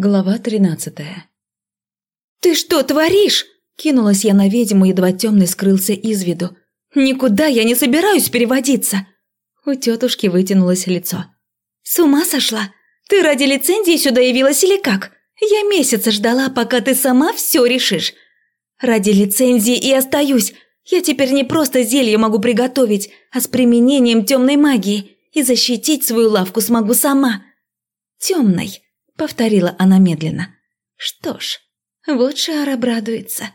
Глава тринадцатая. «Ты что творишь?» – кинулась я на ведьму, едва темный скрылся из виду. «Никуда я не собираюсь переводиться!» У тетушки вытянулось лицо. «С ума сошла? Ты ради лицензии сюда явилась или как? Я месяца ждала, пока ты сама все решишь. Ради лицензии и остаюсь. Я теперь не просто зелье могу приготовить, а с применением темной магии. И защитить свою лавку смогу сама. Темной повторила она медленно. Что ж, вот Шар обрадуется.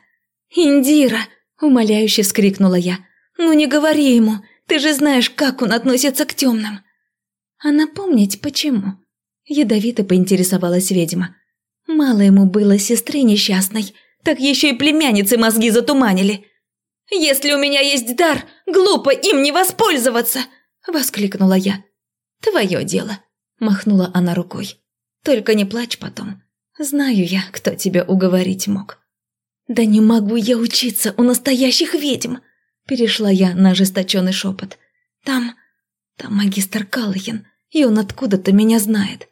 «Индира!» – умоляюще вскрикнула я. «Ну не говори ему, ты же знаешь, как он относится к темным!» А напомнить почему? Ядовито поинтересовалась ведьма. Мало ему было сестры несчастной, так еще и племянницы мозги затуманили. «Если у меня есть дар, глупо им не воспользоваться!» – воскликнула я. «Твое дело!» – махнула она рукой. Только не плачь потом. Знаю я, кто тебя уговорить мог». «Да не могу я учиться у настоящих ведьм!» Перешла я на ожесточенный шепот. «Там... там магистр Каллахин, и он откуда-то меня знает.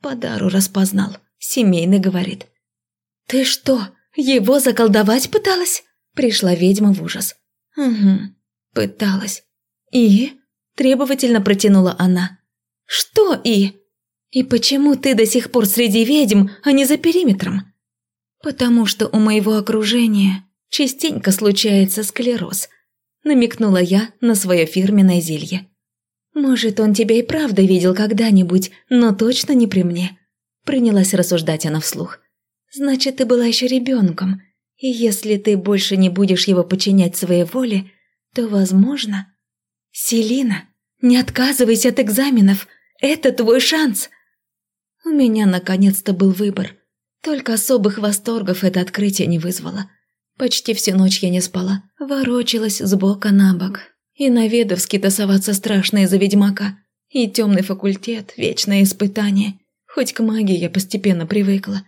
По дару распознал, семейный говорит». «Ты что, его заколдовать пыталась?» Пришла ведьма в ужас. «Угу, пыталась. И?» Требовательно протянула она. «Что «и»?» «И почему ты до сих пор среди ведьм, а не за периметром?» «Потому что у моего окружения частенько случается склероз», намекнула я на свое фирменное зелье. «Может, он тебя и правда видел когда-нибудь, но точно не при мне», принялась рассуждать она вслух. «Значит, ты была еще ребенком, и если ты больше не будешь его подчинять своей воле, то, возможно...» «Селина, не отказывайся от экзаменов, это твой шанс!» У меня наконец-то был выбор. Только особых восторгов это открытие не вызвало. Почти всю ночь я не спала, ворочалась с бока на бок. И наведовски тасоваться страшно из-за ведьмака. И темный факультет, вечное испытание. Хоть к магии я постепенно привыкла.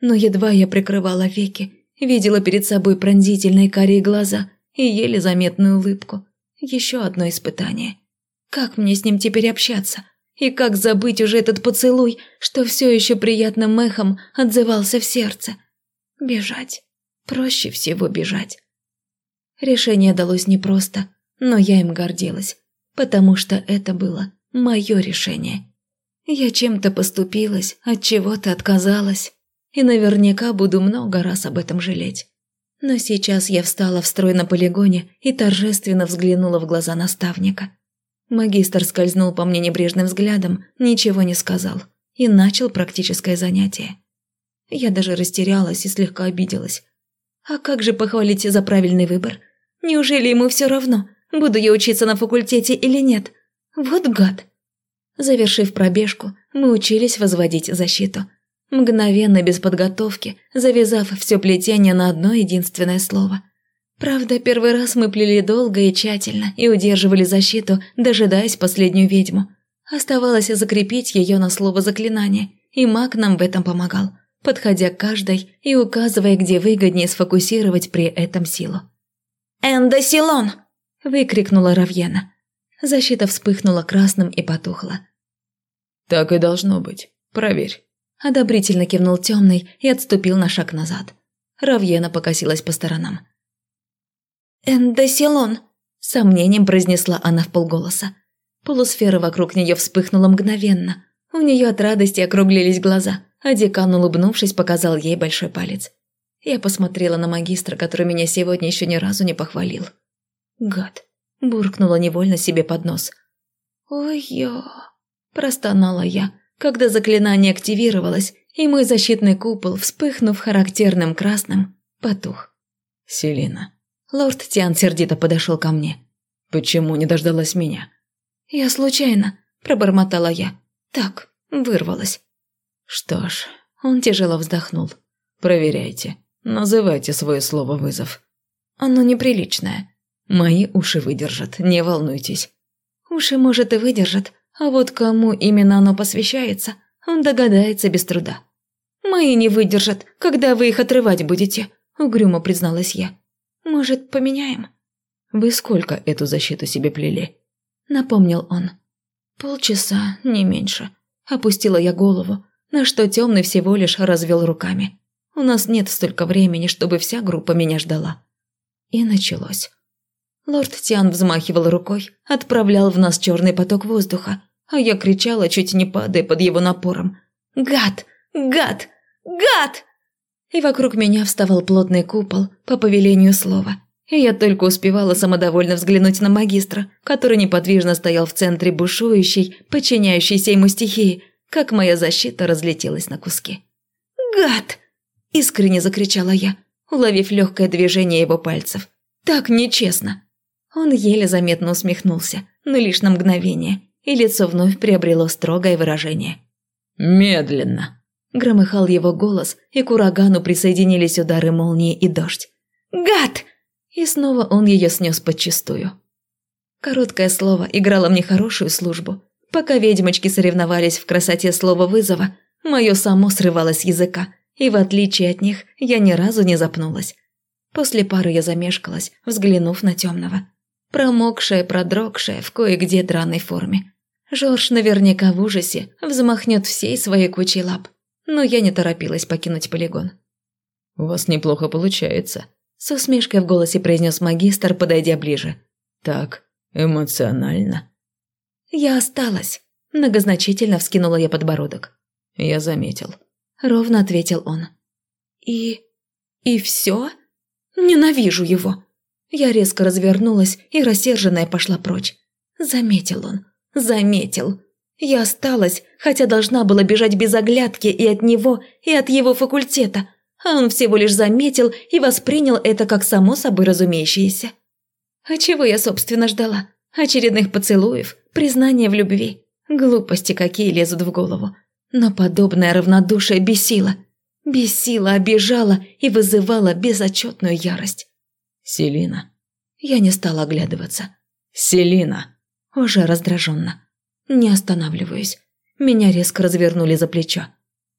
Но едва я прикрывала веки, видела перед собой пронзительные карие глаза и еле заметную улыбку. Еще одно испытание. Как мне с ним теперь общаться? И как забыть уже этот поцелуй, что все еще приятным эхом отзывался в сердце? Бежать. Проще всего бежать. Решение далось непросто, но я им гордилась, потому что это было мое решение. Я чем-то поступилась, от чего-то отказалась, и наверняка буду много раз об этом жалеть. Но сейчас я встала в строй на полигоне и торжественно взглянула в глаза наставника. Магистр скользнул по мне небрежным взглядом, ничего не сказал и начал практическое занятие. Я даже растерялась и слегка обиделась. А как же похвалить за правильный выбор? Неужели ему все равно, буду я учиться на факультете или нет? Вот гад. Завершив пробежку, мы учились возводить защиту. Мгновенно, без подготовки, завязав все плетение на одно единственное слово – Правда, первый раз мы плели долго и тщательно и удерживали защиту, дожидаясь последнюю ведьму. Оставалось закрепить ее на слово заклинания, и маг нам в этом помогал, подходя к каждой и указывая, где выгоднее сфокусировать при этом силу. «Эндосилон!» – выкрикнула Равьена. Защита вспыхнула красным и потухла. «Так и должно быть. Проверь». Одобрительно кивнул темный и отступил на шаг назад. Равьена покосилась по сторонам. «Эндосилон!» – сомнением произнесла она в полголоса. Полусфера вокруг нее вспыхнула мгновенно. У нее от радости округлились глаза, а декан, улыбнувшись, показал ей большой палец. Я посмотрела на магистра, который меня сегодня еще ни разу не похвалил. «Гад!» – буркнула невольно себе под нос. «Ой-ё!» – простонала я, когда заклинание активировалось, и мой защитный купол, вспыхнув характерным красным, потух. «Селина, Лорд Тиан сердито подошел ко мне. «Почему не дождалась меня?» «Я случайно», – пробормотала я. «Так, вырвалась». «Что ж...» – он тяжело вздохнул. «Проверяйте. Называйте свое слово вызов». «Оно неприличное». «Мои уши выдержат, не волнуйтесь». «Уши, может, и выдержат, а вот кому именно оно посвящается, он догадается без труда». «Мои не выдержат, когда вы их отрывать будете», – угрюмо призналась я. Может, поменяем?» «Вы сколько эту защиту себе плели?» Напомнил он. «Полчаса, не меньше». Опустила я голову. На что темный всего лишь развел руками. У нас нет столько времени, чтобы вся группа меня ждала. И началось. Лорд Тиан взмахивал рукой, отправлял в нас черный поток воздуха, а я кричала, чуть не падая под его напором. «Гад! Гад! Гад!» И вокруг меня вставал плотный купол по повелению слова. И я только успевала самодовольно взглянуть на магистра, который неподвижно стоял в центре бушующей, подчиняющейся ему стихии, как моя защита разлетелась на куски. «Гад!» – искренне закричала я, уловив легкое движение его пальцев. «Так нечестно!» Он еле заметно усмехнулся, но лишь на мгновение, и лицо вновь приобрело строгое выражение. «Медленно!» – громыхал его голос, и к урагану присоединились удары молнии и дождь. «Гад!» И снова он ее снес подчистую. Короткое слово играло мне хорошую службу. Пока ведьмочки соревновались в красоте слова вызова, мое само срывалось с языка, и в отличие от них я ни разу не запнулась. После пары я замешкалась, взглянув на темного. Промокшая, продрогшая в кое-где драной форме. Жорж наверняка в ужасе взмахнет всей своей кучей лап. Но я не торопилась покинуть полигон. «У вас неплохо получается», – с усмешкой в голосе произнес магистр, подойдя ближе. «Так, эмоционально». «Я осталась», – многозначительно вскинула я подбородок. «Я заметил», – ровно ответил он. «И... и все? Ненавижу его!» Я резко развернулась и рассерженная пошла прочь. Заметил он. Заметил. Я осталась, хотя должна была бежать без оглядки и от него, и от его факультета, а он всего лишь заметил и воспринял это как само собой разумеющееся. А чего я, собственно, ждала? Очередных поцелуев, признания в любви. Глупости какие лезут в голову. Но подобное равнодушие бесило. Бесило, обижало и вызывало безотчетную ярость. «Селина». Я не стала оглядываться. «Селина». Уже раздраженно. Не останавливаюсь. Меня резко развернули за плечо.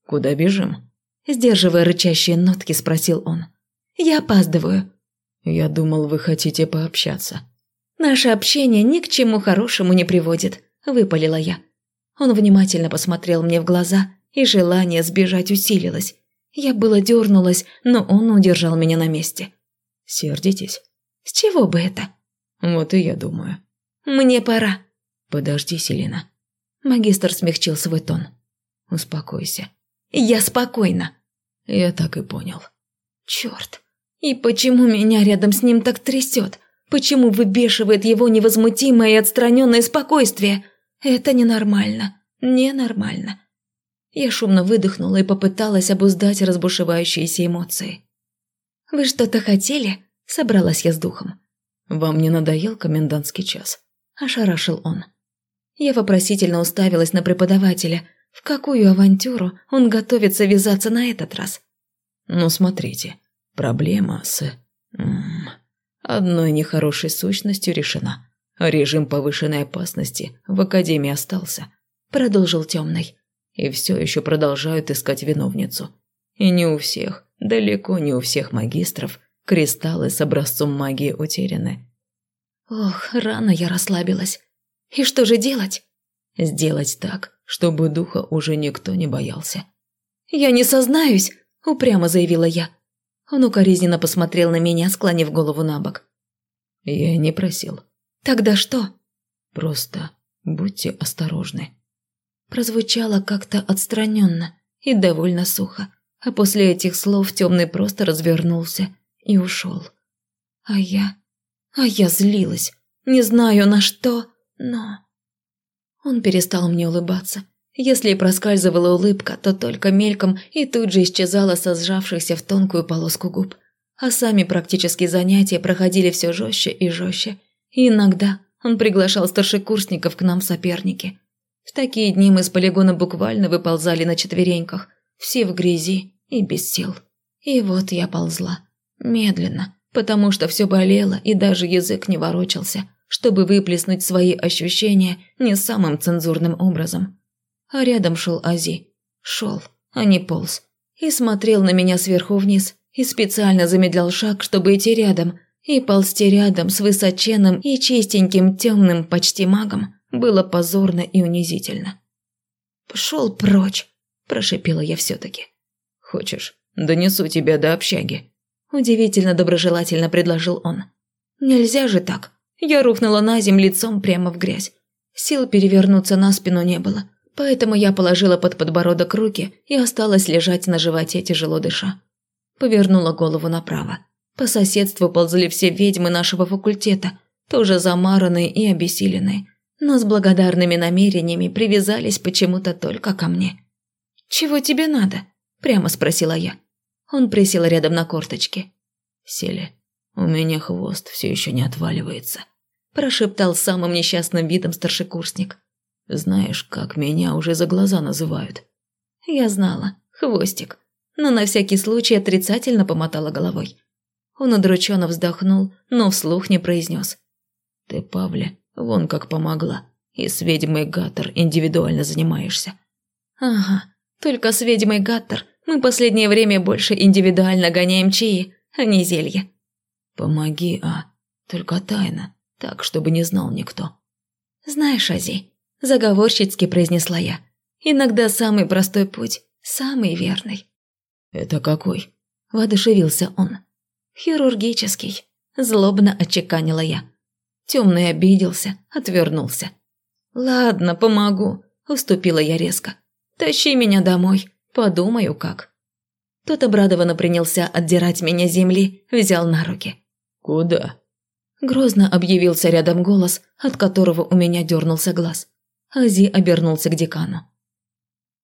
«Куда бежим?» Сдерживая рычащие нотки, спросил он. «Я опаздываю». «Я думал, вы хотите пообщаться». «Наше общение ни к чему хорошему не приводит», – выпалила я. Он внимательно посмотрел мне в глаза, и желание сбежать усилилось. Я было дернулась, но он удержал меня на месте. Сердитесь? С чего бы это? Вот и я думаю. Мне пора. Подожди, Селина. Магистр смягчил свой тон. Успокойся. Я спокойна. Я так и понял. Черт. И почему меня рядом с ним так трясет? Почему выбешивает его невозмутимое и отстраненное спокойствие? Это ненормально. Ненормально. Я шумно выдохнула и попыталась обуздать разбушевающиеся эмоции. «Вы что-то хотели?» – собралась я с духом. «Вам не надоел комендантский час?» – ошарашил он. Я вопросительно уставилась на преподавателя. В какую авантюру он готовится ввязаться на этот раз? «Ну, смотрите, проблема с... М -м, одной нехорошей сущностью решена. Режим повышенной опасности в Академии остался», – продолжил темный. «И все еще продолжают искать виновницу. И не у всех, Далеко не у всех магистров кристаллы с образцом магии утеряны. Ох, рано я расслабилась. И что же делать? Сделать так, чтобы духа уже никто не боялся. «Я не сознаюсь», – упрямо заявила я. Он укоризненно посмотрел на меня, склонив голову на бок. «Я не просил». «Тогда что?» «Просто будьте осторожны». Прозвучало как-то отстраненно и довольно сухо. А после этих слов темный просто развернулся и ушел. А я... А я злилась. Не знаю на что, но... Он перестал мне улыбаться. Если и проскальзывала улыбка, то только мельком и тут же исчезала со сжавшихся в тонкую полоску губ. А сами практические занятия проходили все жестче и жестче. И иногда он приглашал старшекурсников к нам в соперники. В такие дни мы с полигона буквально выползали на четвереньках – все в грязи и без сил. И вот я ползла. Медленно, потому что все болело и даже язык не ворочался, чтобы выплеснуть свои ощущения не самым цензурным образом. А рядом шел Ази. Шел, а не полз. И смотрел на меня сверху вниз, и специально замедлял шаг, чтобы идти рядом. И ползти рядом с высоченным и чистеньким темным почти магом было позорно и унизительно. Пошел прочь, прошипела я все-таки. «Хочешь, донесу тебя до общаги?» Удивительно доброжелательно предложил он. «Нельзя же так!» Я рухнула на землю лицом прямо в грязь. Сил перевернуться на спину не было, поэтому я положила под подбородок руки и осталась лежать на животе, тяжело дыша. Повернула голову направо. По соседству ползли все ведьмы нашего факультета, тоже замаранные и обессиленные, но с благодарными намерениями привязались почему-то только ко мне. «Чего тебе надо?» – прямо спросила я. Он присел рядом на корточки. «Сели, у меня хвост все еще не отваливается», – прошептал самым несчастным видом старшекурсник. «Знаешь, как меня уже за глаза называют?» Я знала, хвостик, но на всякий случай отрицательно помотала головой. Он удрученно вздохнул, но вслух не произнес. «Ты, Павле, вон как помогла, и с ведьмой Гаттер индивидуально занимаешься». «Ага, только с ведьмой Гаттер мы последнее время больше индивидуально гоняем чаи, а не зелья». «Помоги, а, только тайно, так, чтобы не знал никто». «Знаешь, Ази», – заговорщицки произнесла я, – «иногда самый простой путь, самый верный». «Это какой?» – воодушевился он. «Хирургический», – злобно отчеканила я. Темный обиделся, отвернулся. «Ладно, помогу», – уступила я резко. Тащи меня домой, подумаю как». Тот обрадованно принялся отдирать меня с земли, взял на руки. «Куда?» Грозно объявился рядом голос, от которого у меня дернулся глаз. Ази обернулся к декану.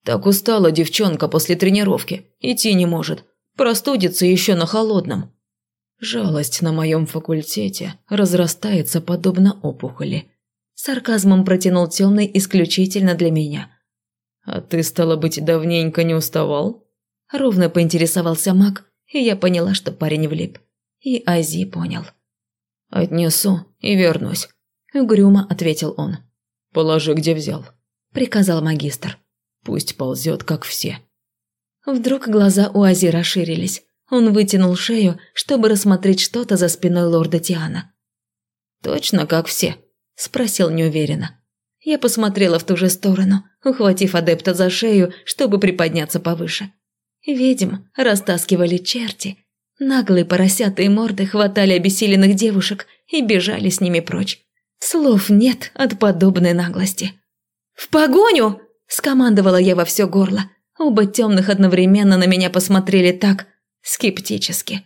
«Так устала девчонка после тренировки, идти не может, простудится еще на холодном». Жалость на моем факультете разрастается подобно опухоли. Сарказмом протянул темный исключительно для меня – «А ты, стало быть, давненько не уставал?» Ровно поинтересовался маг, и я поняла, что парень влип. И Ази понял. «Отнесу и вернусь», – угрюмо ответил он. «Положи, где взял», – приказал магистр. «Пусть ползет, как все». Вдруг глаза у Ази расширились. Он вытянул шею, чтобы рассмотреть что-то за спиной лорда Тиана. «Точно как все?» – спросил неуверенно. Я посмотрела в ту же сторону, ухватив адепта за шею, чтобы приподняться повыше. Ведьм растаскивали черти. Наглые поросятые морды хватали обессиленных девушек и бежали с ними прочь. Слов нет от подобной наглости. «В погоню!» – скомандовала я во все горло. Оба темных одновременно на меня посмотрели так скептически.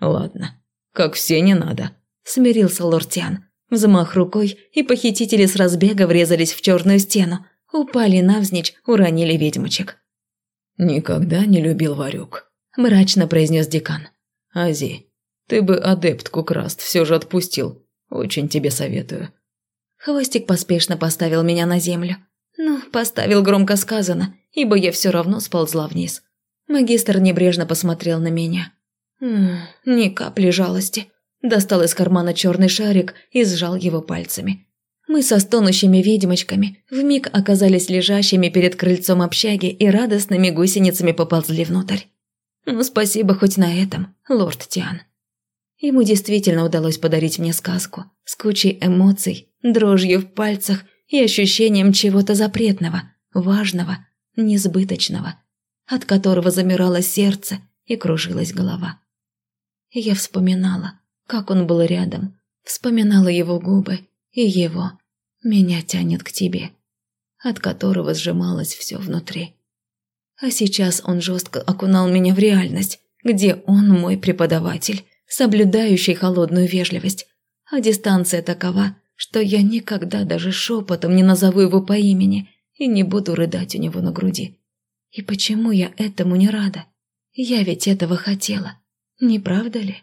«Ладно, как все не надо», – смирился лортиан. Взмах рукой, и похитители с разбега врезались в черную стену. Упали навзничь, уронили ведьмочек. «Никогда не любил Варюк», – мрачно произнес декан. «Ази, ты бы адептку Краст все же отпустил. Очень тебе советую». Хвостик поспешно поставил меня на землю. Ну, поставил громко сказано, ибо я все равно сползла вниз. Магистр небрежно посмотрел на меня. М -м, ни капли жалости достал из кармана черный шарик и сжал его пальцами. Мы со стонущими ведьмочками вмиг оказались лежащими перед крыльцом общаги и радостными гусеницами поползли внутрь. Ну, спасибо хоть на этом, лорд Тиан. Ему действительно удалось подарить мне сказку с кучей эмоций, дрожью в пальцах и ощущением чего-то запретного, важного, несбыточного, от которого замирало сердце и кружилась голова. я вспоминала, как он был рядом, вспоминала его губы и его «меня тянет к тебе», от которого сжималось все внутри. А сейчас он жестко окунал меня в реальность, где он мой преподаватель, соблюдающий холодную вежливость, а дистанция такова, что я никогда даже шепотом не назову его по имени и не буду рыдать у него на груди. И почему я этому не рада? Я ведь этого хотела, не правда ли?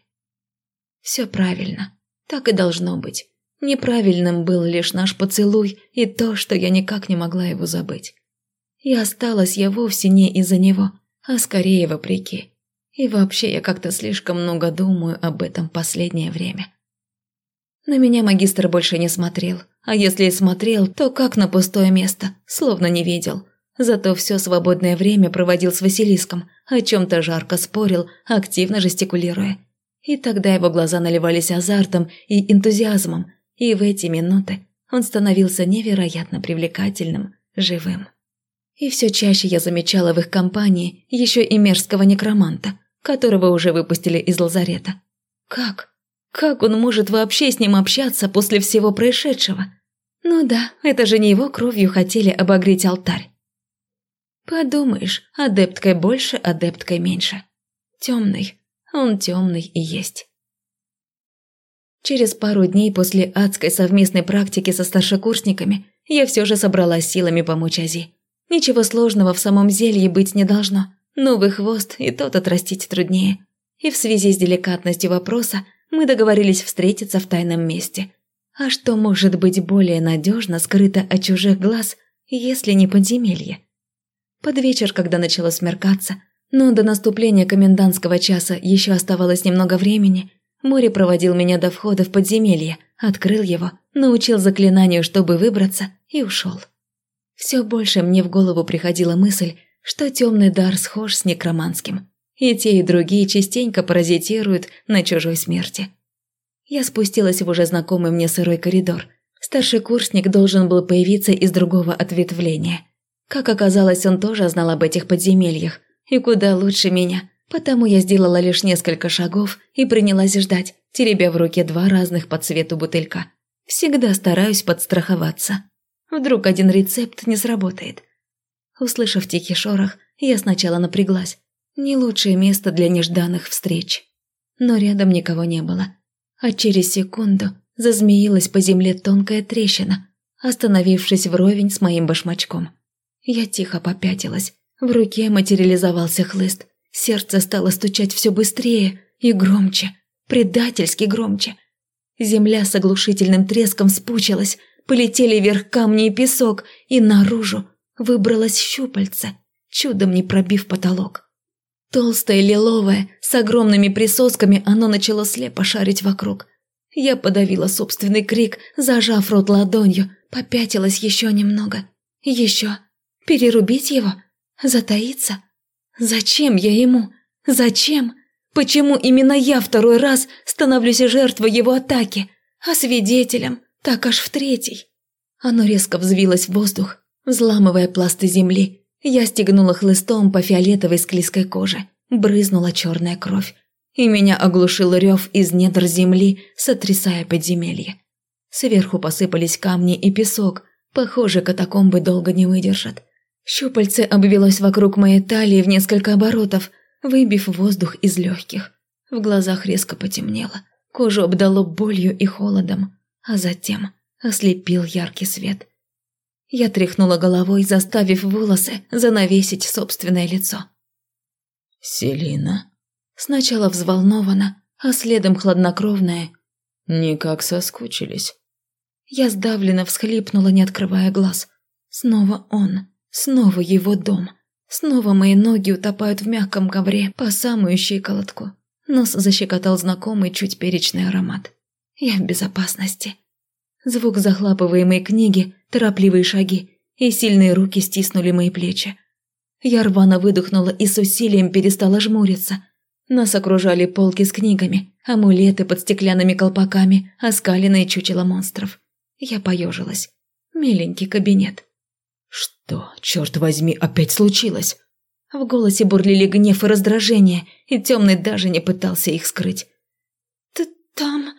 Все правильно. Так и должно быть. Неправильным был лишь наш поцелуй и то, что я никак не могла его забыть. И осталась я вовсе не из-за него, а скорее вопреки. И вообще я как-то слишком много думаю об этом последнее время. На меня магистр больше не смотрел, а если и смотрел, то как на пустое место, словно не видел. Зато все свободное время проводил с Василиском, о чем-то жарко спорил, активно жестикулируя. И тогда его глаза наливались азартом и энтузиазмом, и в эти минуты он становился невероятно привлекательным, живым. И все чаще я замечала в их компании еще и мерзкого некроманта, которого уже выпустили из лазарета. Как? Как он может вообще с ним общаться после всего происшедшего? Ну да, это же не его кровью хотели обогреть алтарь. Подумаешь, адепткой больше, адепткой меньше. Темный, он темный и есть. Через пару дней после адской совместной практики со старшекурсниками я все же собралась силами помочь Ази. Ничего сложного в самом зелье быть не должно. Новый хвост и тот отрастить труднее. И в связи с деликатностью вопроса мы договорились встретиться в тайном месте. А что может быть более надежно скрыто от чужих глаз, если не подземелье? Под вечер, когда начало смеркаться, но до наступления комендантского часа еще оставалось немного времени, Море проводил меня до входа в подземелье, открыл его, научил заклинанию, чтобы выбраться, и ушел. Все больше мне в голову приходила мысль, что темный дар схож с некроманским, и те и другие частенько паразитируют на чужой смерти. Я спустилась в уже знакомый мне сырой коридор. Старший курсник должен был появиться из другого ответвления. Как оказалось, он тоже знал об этих подземельях, и куда лучше меня, потому я сделала лишь несколько шагов и принялась ждать, теребя в руке два разных по цвету бутылька. Всегда стараюсь подстраховаться. Вдруг один рецепт не сработает. Услышав тихий шорох, я сначала напряглась. Не лучшее место для нежданных встреч. Но рядом никого не было. А через секунду зазмеилась по земле тонкая трещина, остановившись вровень с моим башмачком. Я тихо попятилась. В руке материализовался хлыст. Сердце стало стучать все быстрее и громче, предательски громче. Земля с оглушительным треском спучилась, полетели вверх камни и песок, и наружу выбралось щупальце, чудом не пробив потолок. Толстое лиловое, с огромными присосками, оно начало слепо шарить вокруг. Я подавила собственный крик, зажав рот ладонью, попятилась еще немного. Еще. Перерубить его? Затаиться? Зачем я ему? Зачем? Почему именно я второй раз становлюсь жертвой его атаки, а свидетелем так аж в третий? Оно резко взвилось в воздух, взламывая пласты земли. Я стегнула хлыстом по фиолетовой склизкой коже. Брызнула черная кровь. И меня оглушил рев из недр земли, сотрясая подземелье. Сверху посыпались камни и песок. Похоже, катакомбы долго не выдержат. Щупальце обвелось вокруг моей талии в несколько оборотов, выбив воздух из легких. В глазах резко потемнело, кожу обдало болью и холодом, а затем ослепил яркий свет. Я тряхнула головой, заставив волосы занавесить собственное лицо. «Селина?» Сначала взволнована, а следом хладнокровная. «Никак соскучились». Я сдавленно всхлипнула, не открывая глаз. Снова он. Снова его дом. Снова мои ноги утопают в мягком ковре по самую щиколотку. Нос защекотал знакомый чуть перечный аромат. Я в безопасности. Звук захлапываемой книги, торопливые шаги и сильные руки стиснули мои плечи. Я рвано выдохнула и с усилием перестала жмуриться. Нас окружали полки с книгами, амулеты под стеклянными колпаками, оскаленные чучела монстров. Я поежилась. Миленький кабинет. «Что, черт возьми, опять случилось?» В голосе бурлили гнев и раздражение, и темный даже не пытался их скрыть. «Ты там?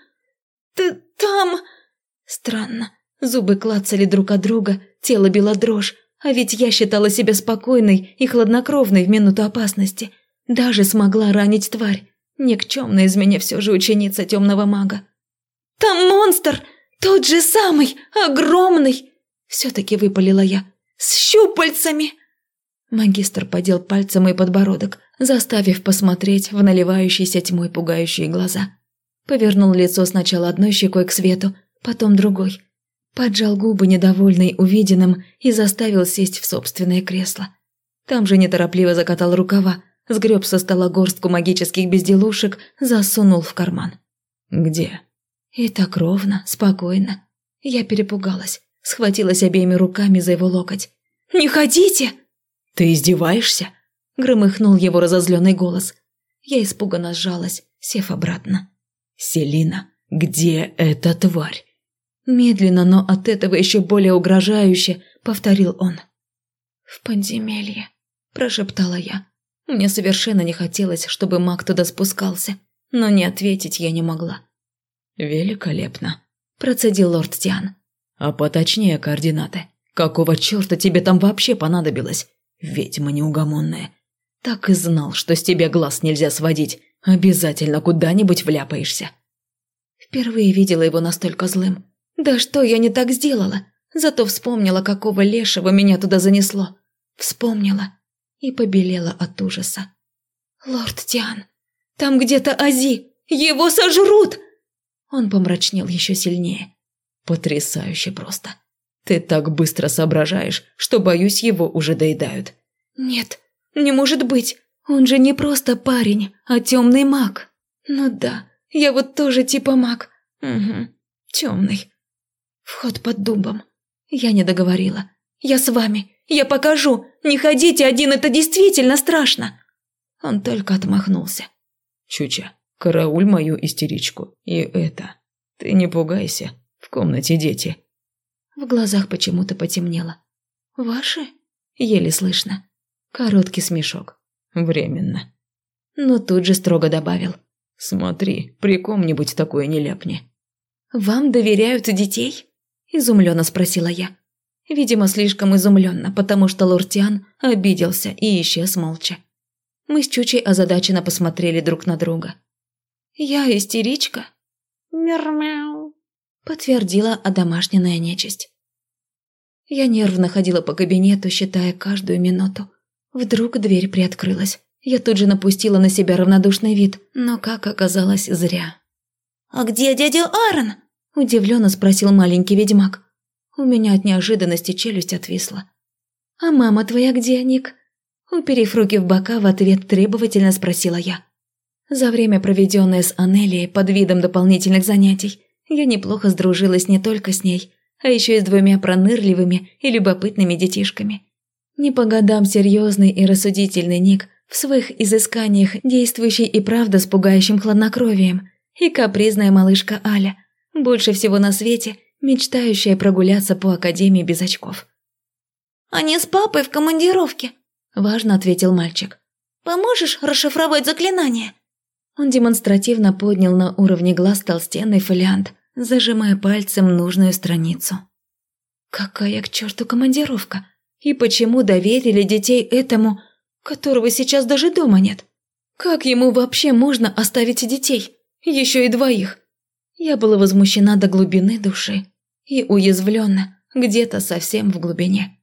Ты там?» Странно. Зубы клацали друг от друга, тело било дрожь, а ведь я считала себя спокойной и хладнокровной в минуту опасности. Даже смогла ранить тварь. Никчемная из меня все же ученица темного мага. «Там монстр! Тот же самый! Огромный!» Все-таки выпалила я. С щупальцами!» Магистр подел пальцем мой подбородок, заставив посмотреть в наливающиеся тьмой пугающие глаза. Повернул лицо сначала одной щекой к свету, потом другой. Поджал губы, недовольный увиденным, и заставил сесть в собственное кресло. Там же неторопливо закатал рукава, сгреб со стола горстку магических безделушек, засунул в карман. «Где?» И так ровно, спокойно. Я перепугалась схватилась обеими руками за его локоть. «Не ходите!» «Ты издеваешься?» – громыхнул его разозленный голос. Я испуганно сжалась, сев обратно. «Селина, где эта тварь?» Медленно, но от этого еще более угрожающе, повторил он. «В подземелье», – прошептала я. Мне совершенно не хотелось, чтобы маг туда спускался, но не ответить я не могла. «Великолепно», – процедил лорд Тиан. «А поточнее координаты. Какого черта тебе там вообще понадобилось? Ведьма неугомонная. Так и знал, что с тебя глаз нельзя сводить. Обязательно куда-нибудь вляпаешься». Впервые видела его настолько злым. Да что я не так сделала? Зато вспомнила, какого лешего меня туда занесло. Вспомнила и побелела от ужаса. «Лорд Тиан, там где-то Ази! Его сожрут!» Он помрачнел еще сильнее. «Потрясающе просто. Ты так быстро соображаешь, что, боюсь, его уже доедают». «Нет, не может быть. Он же не просто парень, а темный маг. Ну да, я вот тоже типа маг. Угу, темный. Вход под дубом. Я не договорила. Я с вами. Я покажу. Не ходите один, это действительно страшно. Он только отмахнулся. Чуча, карауль мою истеричку. И это. Ты не пугайся. В комнате дети. В глазах почему-то потемнело. Ваши? Еле слышно. Короткий смешок. Временно. Но тут же строго добавил. Смотри, при ком-нибудь такое не ляпни. Вам доверяют детей? Изумленно спросила я. Видимо, слишком изумленно, потому что Лортиан обиделся и исчез молча. Мы с Чучей озадаченно посмотрели друг на друга. «Я истеричка?» «Мяу-мяу», – подтвердила одомашненная нечисть. Я нервно ходила по кабинету, считая каждую минуту. Вдруг дверь приоткрылась. Я тут же напустила на себя равнодушный вид, но, как оказалось, зря. «А где дядя Аарон?» – удивленно спросил маленький ведьмак. У меня от неожиданности челюсть отвисла. «А мама твоя где, Ник?» Уперев руки в бока, в ответ требовательно спросила я. За время, проведенное с Анелией под видом дополнительных занятий, я неплохо сдружилась не только с ней, а еще и с двумя пронырливыми и любопытными детишками. Не по годам серьезный и рассудительный Ник в своих изысканиях, действующий и правда с пугающим хладнокровием, и капризная малышка Аля, больше всего на свете мечтающая прогуляться по академии без очков. «Они с папой в командировке», – важно ответил мальчик. «Поможешь расшифровать заклинание?» Он демонстративно поднял на уровне глаз толстенный фолиант, зажимая пальцем нужную страницу. «Какая к черту командировка? И почему доверили детей этому, которого сейчас даже дома нет? Как ему вообще можно оставить детей? Еще и двоих?» Я была возмущена до глубины души и уязвлена где-то совсем в глубине.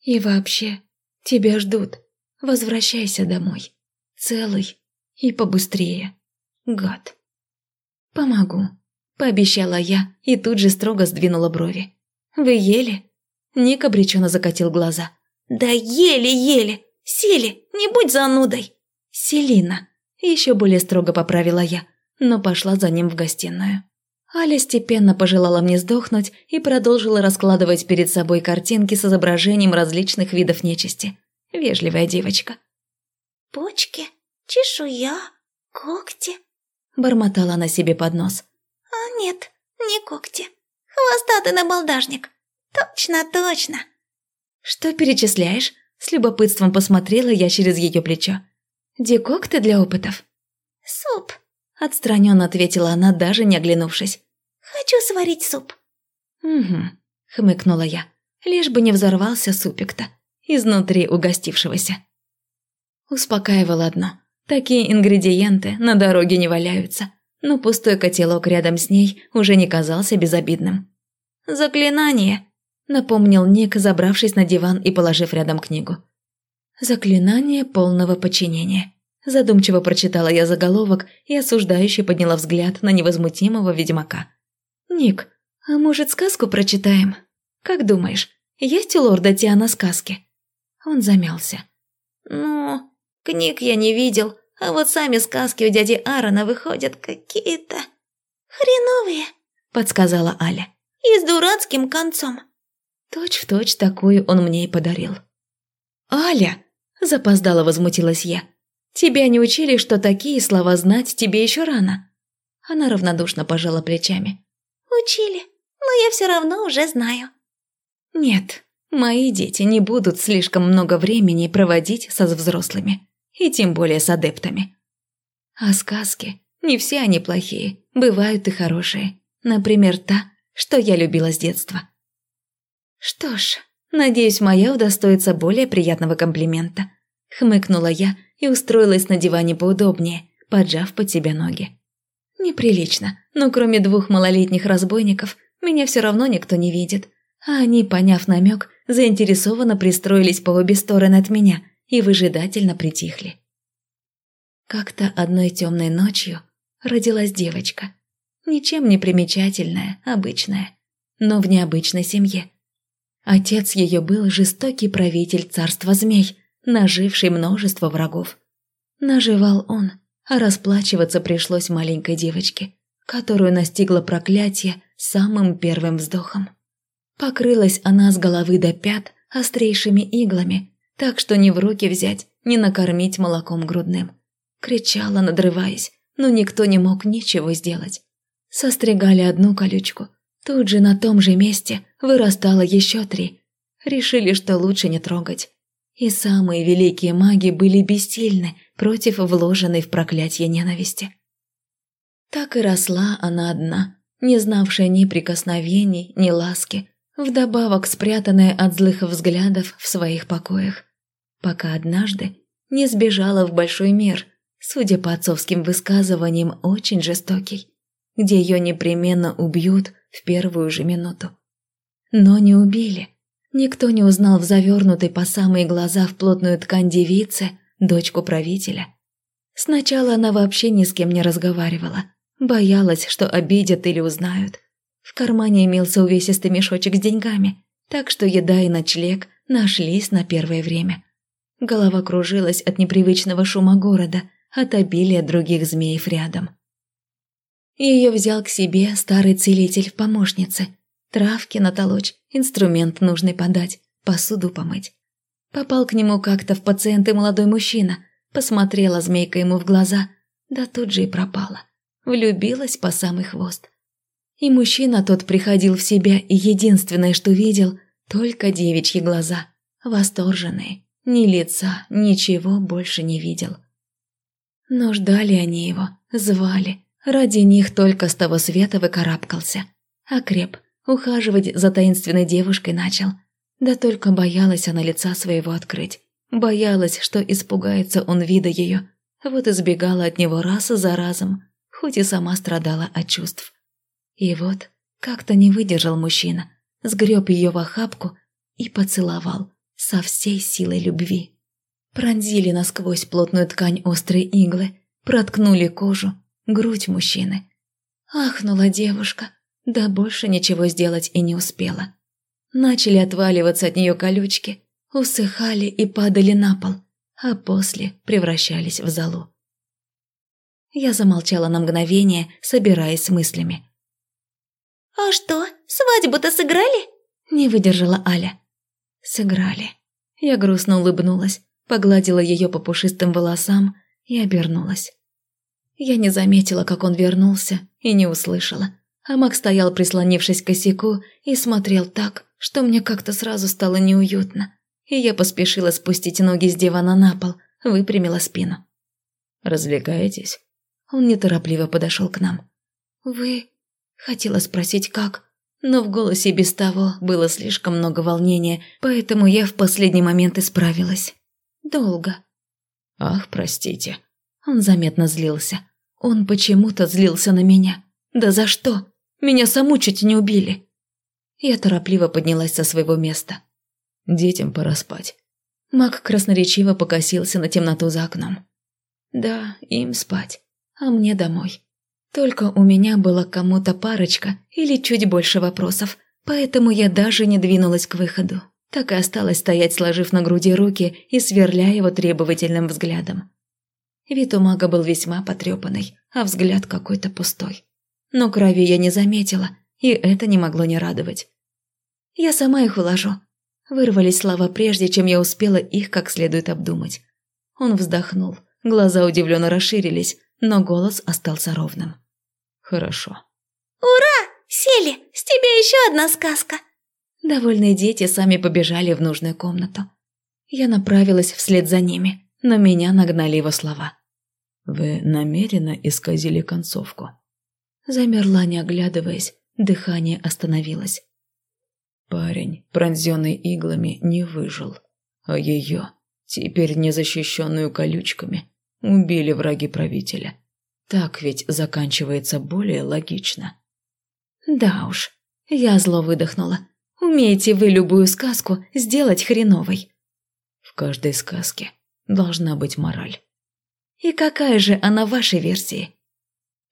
И вообще, тебя ждут. Возвращайся домой. Целый и побыстрее. Гад. Помогу, пообещала я и тут же строго сдвинула брови. Вы ели? Ник обреченно закатил глаза. Да еле-еле. Сели, не будь занудой. Селина. Еще более строго поправила я, но пошла за ним в гостиную. Аля степенно пожелала мне сдохнуть и продолжила раскладывать перед собой картинки с изображением различных видов нечисти. Вежливая девочка. «Почки, чешуя, когти», – бормотала она себе под нос. «А нет, не когти. Хвостатый набалдажник. Точно, точно». «Что перечисляешь?» – с любопытством посмотрела я через ее плечо. «Декокты для опытов?» «Суп», – отстраненно ответила она, даже не оглянувшись. «Хочу сварить суп». «Угу», — хмыкнула я, лишь бы не взорвался супик-то, изнутри угостившегося. Успокаивало одно. Такие ингредиенты на дороге не валяются, но пустой котелок рядом с ней уже не казался безобидным. «Заклинание», — напомнил Ник, забравшись на диван и положив рядом книгу. «Заклинание полного подчинения». Задумчиво прочитала я заголовок и осуждающе подняла взгляд на невозмутимого ведьмака. «Ник, а может, сказку прочитаем? Как думаешь, есть у лорда Тиана сказки?» Он замялся. «Ну, книг я не видел, а вот сами сказки у дяди Аарона выходят какие-то... хреновые», — подсказала Аля. «И с дурацким концом». Точь-в-точь такую он мне и подарил. «Аля!» – запоздало возмутилась я. «Тебя не учили, что такие слова знать тебе еще рано?» Она равнодушно пожала плечами. «Учили, но я все равно уже знаю». «Нет, Мои дети не будут слишком много времени проводить со взрослыми, и тем более с адептами. А сказки, не все они плохие, бывают и хорошие. Например, та, что я любила с детства. Что ж, надеюсь, моя удостоится более приятного комплимента. Хмыкнула я и устроилась на диване поудобнее, поджав под себя ноги. Неприлично, но кроме двух малолетних разбойников, меня все равно никто не видит. А они, поняв намек, заинтересованно пристроились по обе стороны от меня и выжидательно притихли. Как-то одной темной ночью родилась девочка. Ничем не примечательная, обычная, но в необычной семье. Отец ее был жестокий правитель царства змей, наживший множество врагов. Наживал он, а расплачиваться пришлось маленькой девочке, которую настигло проклятие самым первым вздохом. Покрылась она с головы до пят острейшими иглами, так что ни в руки взять, ни накормить молоком грудным. Кричала, надрываясь, но никто не мог ничего сделать. Состригали одну колючку. Тут же на том же месте вырастало еще три. Решили, что лучше не трогать. И самые великие маги были бессильны против вложенной в проклятие ненависти. Так и росла она одна, не знавшая ни прикосновений, ни ласки, вдобавок спрятанная от злых взглядов в своих покоях, пока однажды не сбежала в большой мир, судя по отцовским высказываниям, очень жестокий, где ее непременно убьют в первую же минуту. Но не убили. Никто не узнал в завернутой по самые глаза в плотную ткань девице дочку правителя. Сначала она вообще ни с кем не разговаривала, боялась, что обидят или узнают. В кармане имелся увесистый мешочек с деньгами, так что еда и ночлег нашлись на первое время. Голова кружилась от непривычного шума города, от обилия других змеев рядом. Ее взял к себе старый целитель в помощнице. Травки натолочь, инструмент нужный подать, посуду помыть. Попал к нему как-то в пациенты молодой мужчина, посмотрела змейка ему в глаза, да тут же и пропала. Влюбилась по самый хвост. И мужчина тот приходил в себя, и единственное, что видел, только девичьи глаза, восторженные. Ни лица, ничего больше не видел. Но ждали они его, звали. Ради них только с того света выкарабкался. Окреп, ухаживать за таинственной девушкой начал. Да только боялась она лица своего открыть. Боялась, что испугается он вида ее. Вот и сбегала от него раз за разом, хоть и сама страдала от чувств. И вот как-то не выдержал мужчина, сгреб ее в охапку и поцеловал со всей силой любви. Пронзили насквозь плотную ткань острые иглы, проткнули кожу, грудь мужчины. Ахнула девушка, да больше ничего сделать и не успела. Начали отваливаться от нее колючки, усыхали и падали на пол, а после превращались в золу. Я замолчала на мгновение, собираясь с мыслями. «А что, свадьбу-то сыграли?» – не выдержала Аля. «Сыграли». Я грустно улыбнулась, погладила ее по пушистым волосам и обернулась. Я не заметила, как он вернулся, и не услышала. А Мак стоял, прислонившись к косяку, и смотрел так, что мне как-то сразу стало неуютно. И я поспешила спустить ноги с дивана на пол, выпрямила спину. «Развлекаетесь?» Он неторопливо подошел к нам. «Вы...» Хотела спросить, как, но в голосе без того было слишком много волнения, поэтому я в последний момент исправилась. Долго. «Ах, простите». Он заметно злился. Он почему-то злился на меня. Да за что? Меня саму чуть не убили. Я торопливо поднялась со своего места. Детям пора спать. Мак красноречиво покосился на темноту за окном. Да, им спать, а мне домой. Только у меня была кому-то парочка или чуть больше вопросов, поэтому я даже не двинулась к выходу. Так и осталась стоять, сложив на груди руки и сверляя его требовательным взглядом. Вид у мага был весьма потрепанный, а взгляд какой-то пустой. Но крови я не заметила, и это не могло не радовать. «Я сама их уложу», – вырвались слова прежде, чем я успела их как следует обдумать. Он вздохнул, глаза удивленно расширились, но голос остался ровным. Хорошо. «Ура! Сели! С тебя еще одна сказка!» Довольные дети сами побежали в нужную комнату. Я направилась вслед за ними, но меня нагнали его слова. «Вы намеренно исказили концовку?» Замерла, не оглядываясь, дыхание остановилось. Парень, пронзенный иглами, не выжил, а ее, теперь незащищенную колючками, убили враги правителя. Так ведь заканчивается более логично. Да уж, я зло выдохнула. Умеете вы любую сказку сделать хреновой. В каждой сказке должна быть мораль. И какая же она в вашей версии?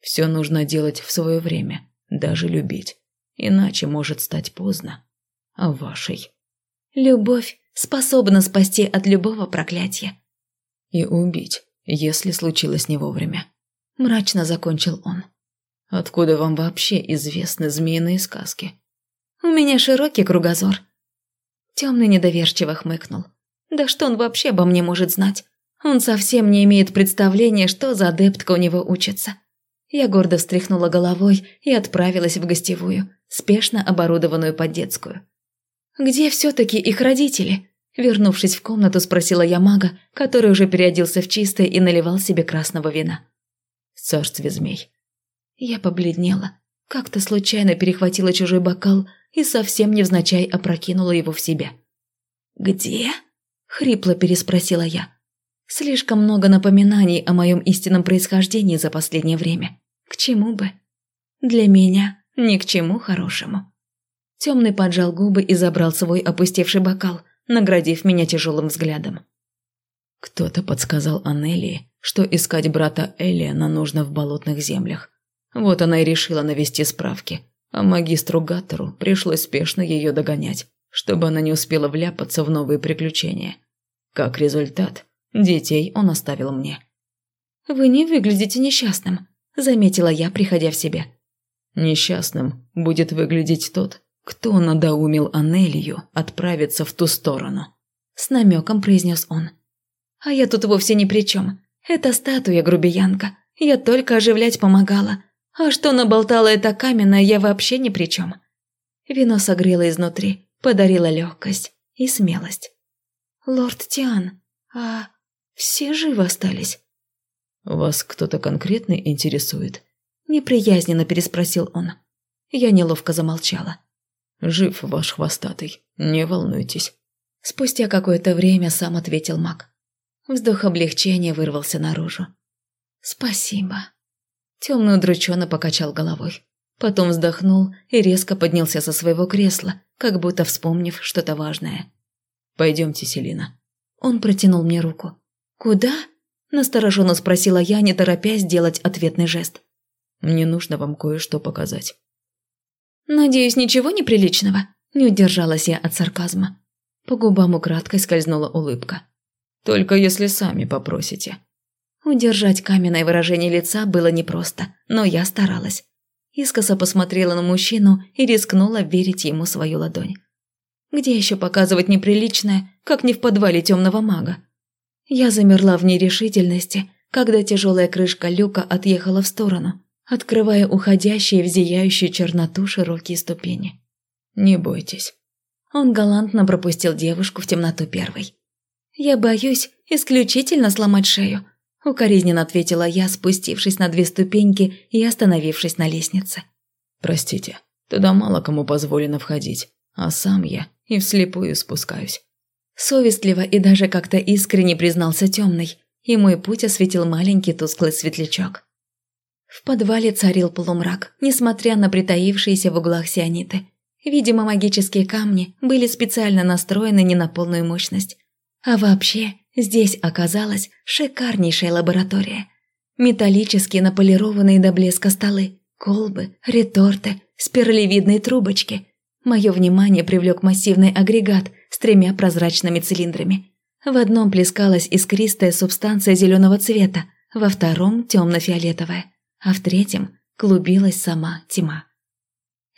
Все нужно делать в свое время, даже любить. Иначе может стать поздно. А вашей? Любовь способна спасти от любого проклятия. И убить, если случилось не вовремя. Мрачно закончил он. Откуда вам вообще известны змеиные сказки? У меня широкий кругозор. Темный недоверчиво хмыкнул. Да что он вообще обо мне может знать? Он совсем не имеет представления, что за адептка у него учится. Я гордо встряхнула головой и отправилась в гостевую, спешно оборудованную под детскую. «Где все-таки их родители?» Вернувшись в комнату, спросила я мага, который уже переоделся в чистое и наливал себе красного вина. «Царстве змей». Я побледнела, как-то случайно перехватила чужой бокал и совсем невзначай опрокинула его в себя. «Где?» – хрипло переспросила я. Слишком много напоминаний о моем истинном происхождении за последнее время. К чему бы? Для меня ни к чему хорошему. Темный поджал губы и забрал свой опустевший бокал, наградив меня тяжелым взглядом. Кто-то подсказал Анелии, что искать брата Элиана нужно в болотных землях. Вот она и решила навести справки, а магистру Гаттеру пришлось спешно ее догонять, чтобы она не успела вляпаться в новые приключения. Как результат, Детей он оставил мне. «Вы не выглядите несчастным», – заметила я, приходя в себя. «Несчастным будет выглядеть тот, кто надоумил Анелию отправиться в ту сторону», – с намеком произнес он. «А я тут вовсе ни при чем. Это статуя грубиянка. Я только оживлять помогала. А что наболтала эта каменная, я вообще ни при чем. Вино согрело изнутри, подарило легкость и смелость. «Лорд Тиан, а все живы остались?» «Вас кто-то конкретный интересует?» Неприязненно переспросил он. Я неловко замолчала. «Жив ваш хвостатый, не волнуйтесь». Спустя какое-то время сам ответил маг. Вздох облегчения вырвался наружу. «Спасибо». Темный удрученно покачал головой. Потом вздохнул и резко поднялся со своего кресла, как будто вспомнив что-то важное. «Пойдемте, Селина». Он протянул мне руку. «Куда?» – настороженно спросила я, не торопясь делать ответный жест. «Мне нужно вам кое-что показать». «Надеюсь, ничего неприличного?» – не удержалась я от сарказма. По губам украдкой скользнула улыбка. «Только если сами попросите». Удержать каменное выражение лица было непросто, но я старалась. Искоса посмотрела на мужчину и рискнула верить ему свою ладонь. Где еще показывать неприличное, как не в подвале темного мага? Я замерла в нерешительности, когда тяжелая крышка люка отъехала в сторону, открывая уходящие в зияющую черноту широкие ступени. «Не бойтесь». Он галантно пропустил девушку в темноту первой. «Я боюсь исключительно сломать шею», – укоризненно ответила я, спустившись на две ступеньки и остановившись на лестнице. «Простите, туда мало кому позволено входить, а сам я и вслепую спускаюсь. Совестливо и даже как-то искренне признался темный, и мой путь осветил маленький тусклый светлячок. В подвале царил полумрак, несмотря на притаившиеся в углах сиониты. Видимо, магические камни были специально настроены не на полную мощность. А вообще, здесь оказалась шикарнейшая лаборатория. Металлические наполированные до блеска столы, колбы, реторты, спиралевидные трубочки. Мое внимание привлек массивный агрегат – с тремя прозрачными цилиндрами. В одном плескалась искристая субстанция зеленого цвета, во втором – темно-фиолетовая, а в третьем клубилась сама тьма.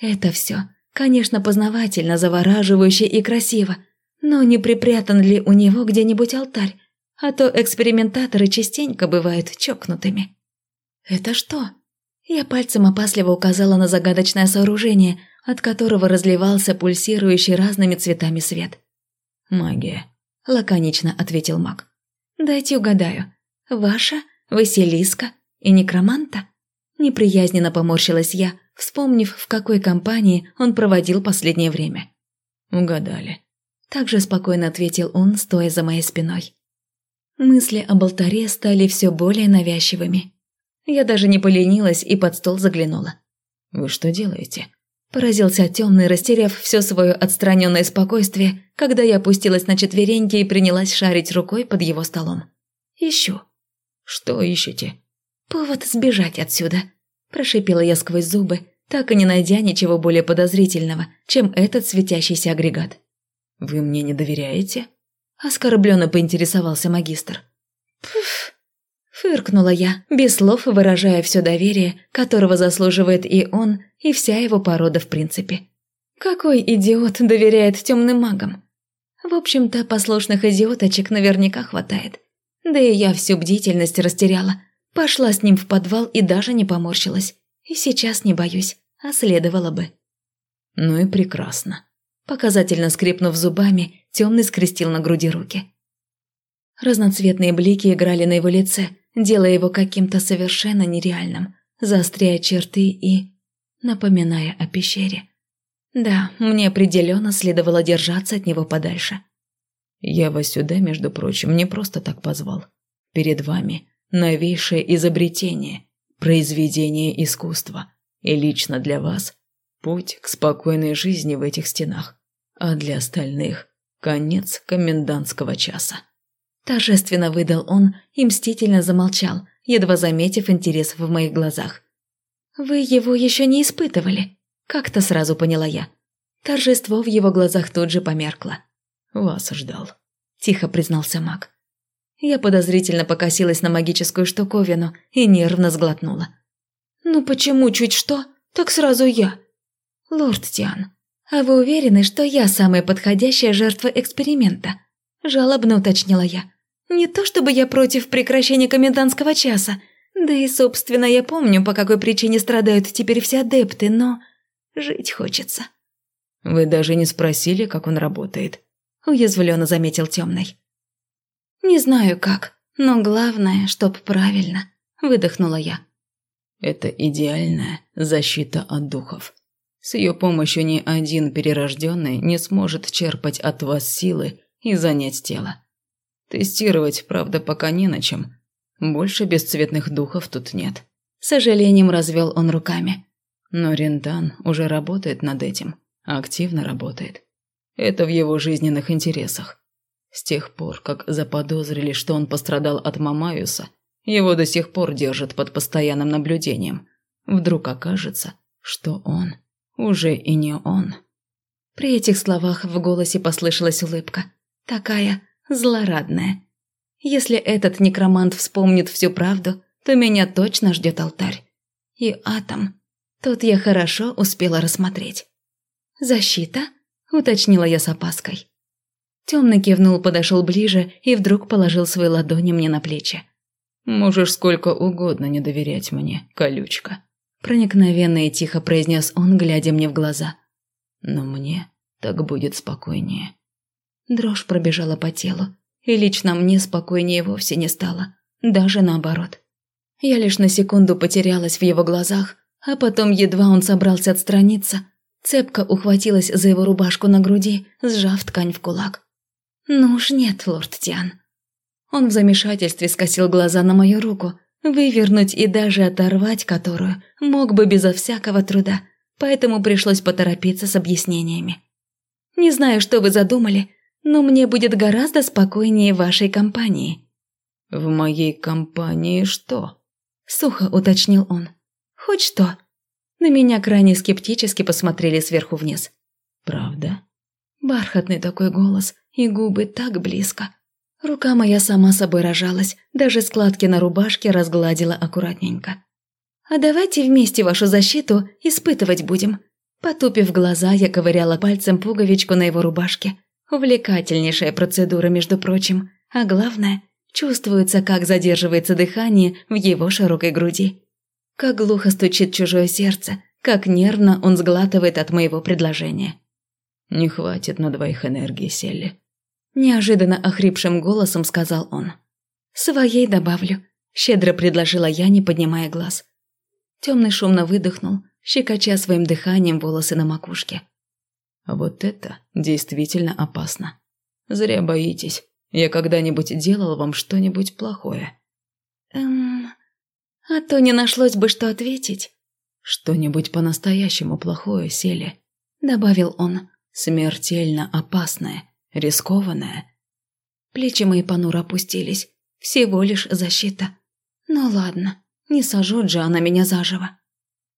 Это все, конечно, познавательно, завораживающе и красиво, но не припрятан ли у него где-нибудь алтарь, а то экспериментаторы частенько бывают чокнутыми. «Это что?» Я пальцем опасливо указала на загадочное сооружение, от которого разливался пульсирующий разными цветами свет. «Магия», – лаконично ответил маг. «Дайте угадаю. Ваша, Василиска и некроманта?» Неприязненно поморщилась я, вспомнив, в какой компании он проводил последнее время. «Угадали», – также спокойно ответил он, стоя за моей спиной. Мысли об алтаре стали все более навязчивыми. Я даже не поленилась и под стол заглянула. «Вы что делаете?» Поразился темный, растеряв все свое отстраненное спокойствие, когда я опустилась на четвереньки и принялась шарить рукой под его столом. «Ищу». «Что ищете?» «Повод сбежать отсюда», – прошипела я сквозь зубы, так и не найдя ничего более подозрительного, чем этот светящийся агрегат. «Вы мне не доверяете?» – оскорбленно поинтересовался магистр. «Пф!» – фыркнула я, без слов выражая все доверие, которого заслуживает и он, и вся его порода в принципе. Какой идиот доверяет темным магам? В общем-то, послушных идиоточек наверняка хватает. Да и я всю бдительность растеряла. Пошла с ним в подвал и даже не поморщилась. И сейчас не боюсь, а следовало бы. Ну и прекрасно. Показательно скрипнув зубами, темный скрестил на груди руки. Разноцветные блики играли на его лице, делая его каким-то совершенно нереальным, заостряя черты и... напоминая о пещере. Да, мне определенно следовало держаться от него подальше. Я вас сюда, между прочим, не просто так позвал. Перед вами новейшее изобретение, произведение искусства. И лично для вас путь к спокойной жизни в этих стенах, а для остальных – конец комендантского часа. Торжественно выдал он и мстительно замолчал, едва заметив интерес в моих глазах. «Вы его еще не испытывали?» – как-то сразу поняла я. Торжество в его глазах тут же померкло. «Вас ждал», – тихо признался маг. Я подозрительно покосилась на магическую штуковину и нервно сглотнула. «Ну почему чуть что, так сразу я?» «Лорд Тиан, а вы уверены, что я самая подходящая жертва эксперимента?» Жалобно уточнила я. «Не то чтобы я против прекращения комендантского часа, да и, собственно, я помню, по какой причине страдают теперь все адепты, но жить хочется». «Вы даже не спросили, как он работает», – уязвленно заметил темный. «Не знаю как, но главное, чтоб правильно», – выдохнула я. «Это идеальная защита от духов. С ее помощью ни один перерожденный не сможет черпать от вас силы и занять тело. Тестировать, правда, пока не на чем. Больше бесцветных духов тут нет». С сожалением развел он руками. Но Рентан уже работает над этим, активно работает. Это в его жизненных интересах. С тех пор, как заподозрили, что он пострадал от Мамаюса, его до сих пор держат под постоянным наблюдением. Вдруг окажется, что он уже и не он. При этих словах в голосе послышалась улыбка. Такая злорадная. Если этот некромант вспомнит всю правду, то меня точно ждет алтарь. И атом. Тот я хорошо успела рассмотреть. «Защита?» – уточнила я с опаской. Темный кивнул, подошел ближе и вдруг положил свои ладони мне на плечи. «Можешь сколько угодно не доверять мне, колючка», – проникновенно и тихо произнес он, глядя мне в глаза. «Но мне так будет спокойнее». Дрожь пробежала по телу, и лично мне спокойнее вовсе не стало, даже наоборот. Я лишь на секунду потерялась в его глазах, а потом едва он собрался отстраниться, цепко ухватилась за его рубашку на груди, сжав ткань в кулак. «Ну уж нет, лорд Тиан». Он в замешательстве скосил глаза на мою руку, вывернуть и даже оторвать которую мог бы безо всякого труда, поэтому пришлось поторопиться с объяснениями. «Не знаю, что вы задумали, но мне будет гораздо спокойнее в вашей компании». «В моей компании что?» – сухо уточнил он. «Хоть что». На меня крайне скептически посмотрели сверху вниз. «Правда?» Бархатный такой голос, и губы так близко. Рука моя сама собой рожалась, даже складки на рубашке разгладила аккуратненько. «А давайте вместе вашу защиту испытывать будем». Потупив глаза, я ковыряла пальцем пуговичку на его рубашке. Увлекательнейшая процедура, между прочим. А главное, чувствуется, как задерживается дыхание в его широкой груди. Как глухо стучит чужое сердце, как нервно он сглатывает от моего предложения. «Не хватит на двоих энергии, Селли», – неожиданно охрипшим голосом сказал он. «Своей добавлю», – щедро предложила я, не поднимая глаз. Темный шумно выдохнул, щекоча своим дыханием волосы на макушке. «А вот это действительно опасно. Зря боитесь. Я когда-нибудь делал вам что-нибудь плохое?» «Эм... А то не нашлось бы, что ответить». «Что-нибудь по-настоящему плохое, Сели», — добавил он. «Смертельно опасное, рискованное». Плечи мои понуро опустились. Всего лишь защита. Ну ладно, не сожжет же она меня заживо.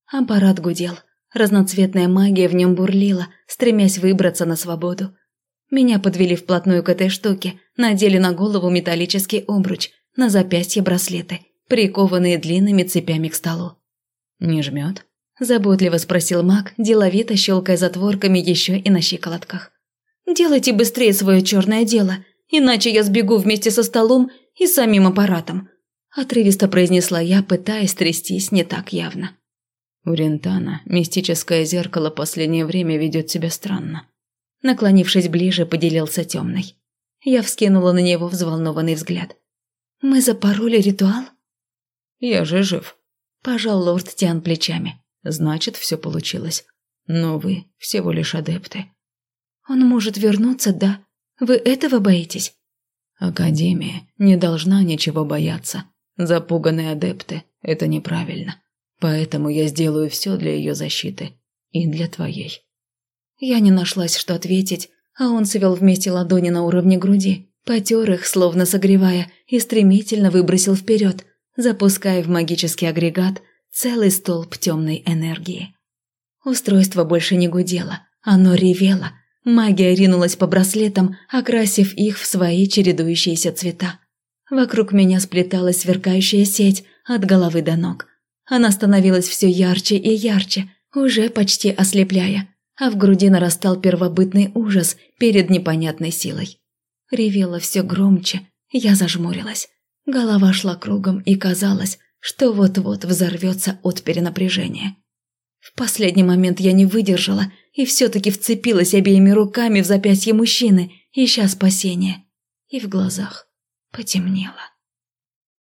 Аппарат гудел. Разноцветная магия в нем бурлила, стремясь выбраться на свободу. Меня подвели вплотную к этой штуке, надели на голову металлический обруч, на запястье браслеты, прикованные длинными цепями к столу. «Не жмет?» – заботливо спросил маг, деловито щелкая затворками еще и на щиколотках. «Делайте быстрее свое черное дело, иначе я сбегу вместе со столом и самим аппаратом», – отрывисто произнесла я, пытаясь трястись не так явно. У Рентана мистическое зеркало последнее время ведет себя странно. Наклонившись ближе, поделился темный. Я вскинула на него взволнованный взгляд. «Мы запороли ритуал?» «Я же жив», – пожал лорд Тиан плечами. «Значит, все получилось. Но вы всего лишь адепты». «Он может вернуться, да? Вы этого боитесь?» «Академия не должна ничего бояться. Запуганные адепты – это неправильно. Поэтому я сделаю все для ее защиты. И для твоей». Я не нашлась, что ответить, а он свел вместе ладони на уровне груди, потер их, словно согревая, и стремительно выбросил вперед, запуская в магический агрегат целый столб темной энергии. Устройство больше не гудело, оно ревело. Магия ринулась по браслетам, окрасив их в свои чередующиеся цвета. Вокруг меня сплеталась сверкающая сеть от головы до ног. Она становилась все ярче и ярче, уже почти ослепляя, а в груди нарастал первобытный ужас перед непонятной силой. Ревело все громче, я зажмурилась. Голова шла кругом и казалось, что вот-вот взорвется от перенапряжения. В последний момент я не выдержала и все-таки вцепилась обеими руками в запястье мужчины, ища спасения. И в глазах потемнело.